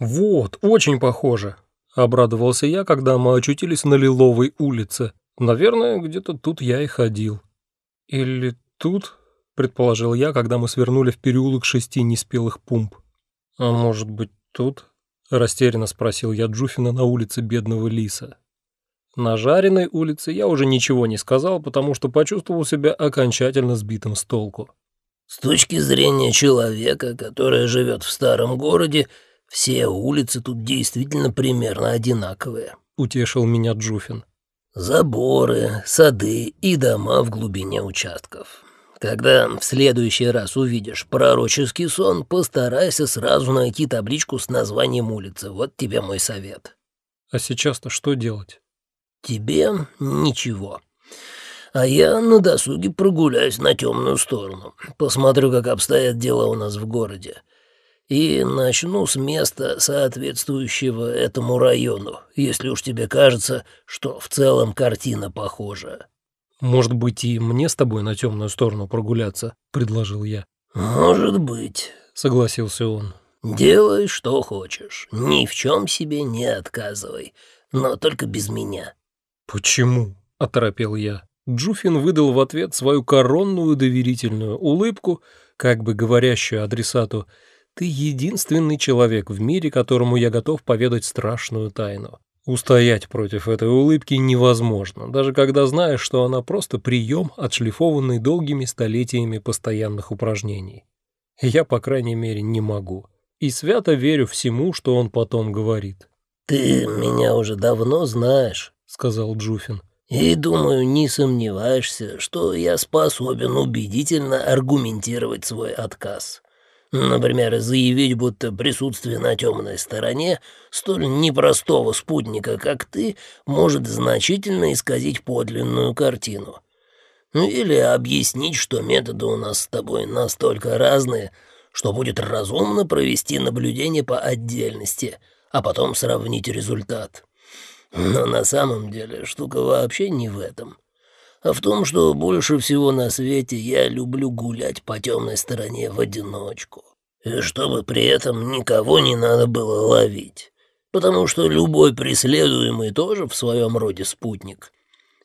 «Вот, очень похоже», — обрадовался я, когда мы очутились на Лиловой улице. «Наверное, где-то тут я и ходил». «Или тут?» — предположил я, когда мы свернули в переулок шести неспелых пумп. «А может быть, тут?» — растерянно спросил я Джуфина на улице Бедного Лиса. На жареной улице я уже ничего не сказал, потому что почувствовал себя окончательно сбитым с толку. «С точки зрения человека, который живет в старом городе, все улицы тут действительно примерно одинаковые», — утешил меня Джуфин. «Заборы, сады и дома в глубине участков. Когда в следующий раз увидишь пророческий сон, постарайся сразу найти табличку с названием улицы. Вот тебе мой совет». «А сейчас-то что делать?» «Тебе ничего. А я на досуге прогуляюсь на темную сторону. Посмотрю, как обстоят дела у нас в городе. И начну с места, соответствующего этому району, если уж тебе кажется, что в целом картина похожа». «Может быть, и мне с тобой на темную сторону прогуляться?» — предложил я. «Может быть», — согласился он. «Делай, что хочешь. Ни в чем себе не отказывай. Но только без меня». «Почему?» — оторопел я. Джуфин выдал в ответ свою коронную доверительную улыбку, как бы говорящую адресату «Ты единственный человек в мире, которому я готов поведать страшную тайну». Устоять против этой улыбки невозможно, даже когда знаешь, что она просто прием, отшлифованный долгими столетиями постоянных упражнений. Я, по крайней мере, не могу. И свято верю всему, что он потом говорит. «Ты меня уже давно знаешь», — сказал Джуфин. «И, думаю, не сомневаешься, что я способен убедительно аргументировать свой отказ. Например, заявить, будто присутствие на темной стороне столь непростого спутника, как ты, может значительно исказить подлинную картину. Ну или объяснить, что методы у нас с тобой настолько разные, что будет разумно провести наблюдение по отдельности, а потом сравнить результат. Но на самом деле штука вообще не в этом, а в том, что больше всего на свете я люблю гулять по темной стороне в одиночку. И чтобы при этом никого не надо было ловить, потому что любой преследуемый тоже в своем роде спутник.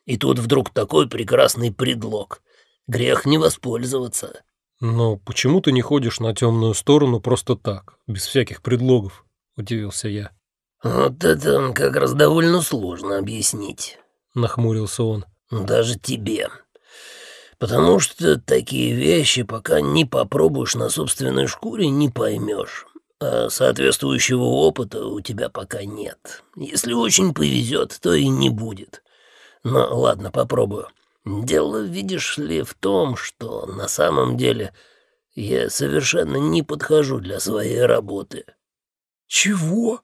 И тут вдруг такой прекрасный предлог. Грех не воспользоваться. «Но почему ты не ходишь на темную сторону просто так, без всяких предлогов?» — удивился я. «Вот это как раз довольно сложно объяснить», — нахмурился он. «Даже тебе. Потому что такие вещи, пока не попробуешь на собственной шкуре, не поймешь. А соответствующего опыта у тебя пока нет. Если очень повезет, то и не будет. Но ладно, попробую. Дело, видишь ли, в том, что на самом деле я совершенно не подхожу для своей работы». «Чего?»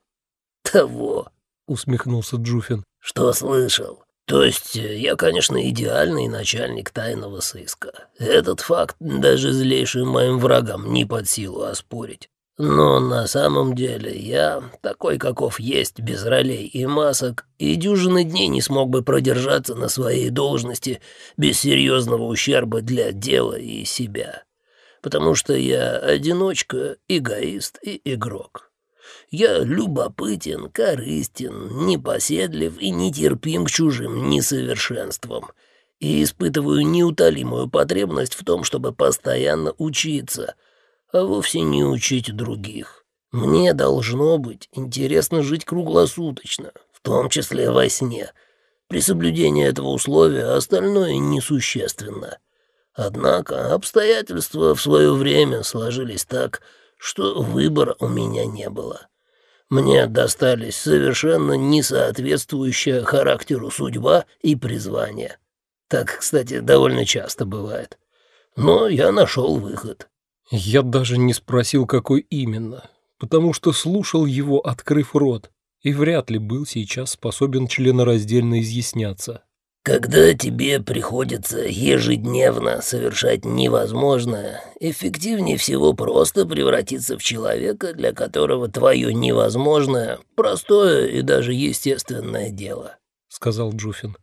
«Того», — усмехнулся Джуфин. «Что слышал? То есть э, я, конечно, идеальный начальник тайного сыска. Этот факт даже злейшим моим врагам не под силу оспорить. Но на самом деле я, такой каков есть, без ролей и масок, и дюжины дней не смог бы продержаться на своей должности без серьезного ущерба для дела и себя. Потому что я одиночка, эгоист и игрок. Я любопытен, корыстен, непоседлив и нетерпим к чужим несовершенствам. И испытываю неутолимую потребность в том, чтобы постоянно учиться, а вовсе не учить других. Мне должно быть интересно жить круглосуточно, в том числе во сне. При соблюдении этого условия остальное несущественно. Однако обстоятельства в свое время сложились так, что выбора у меня не было. Мне достались совершенно несоответствующая характеру судьба и призвание. Так, кстати, довольно часто бывает. Но я нашел выход. Я даже не спросил, какой именно, потому что слушал его, открыв рот, и вряд ли был сейчас способен членораздельно изъясняться. Когда тебе приходится ежедневно совершать невозможное, эффективнее всего просто превратиться в человека, для которого твое невозможное – простое и даже естественное дело», – сказал Джуфин.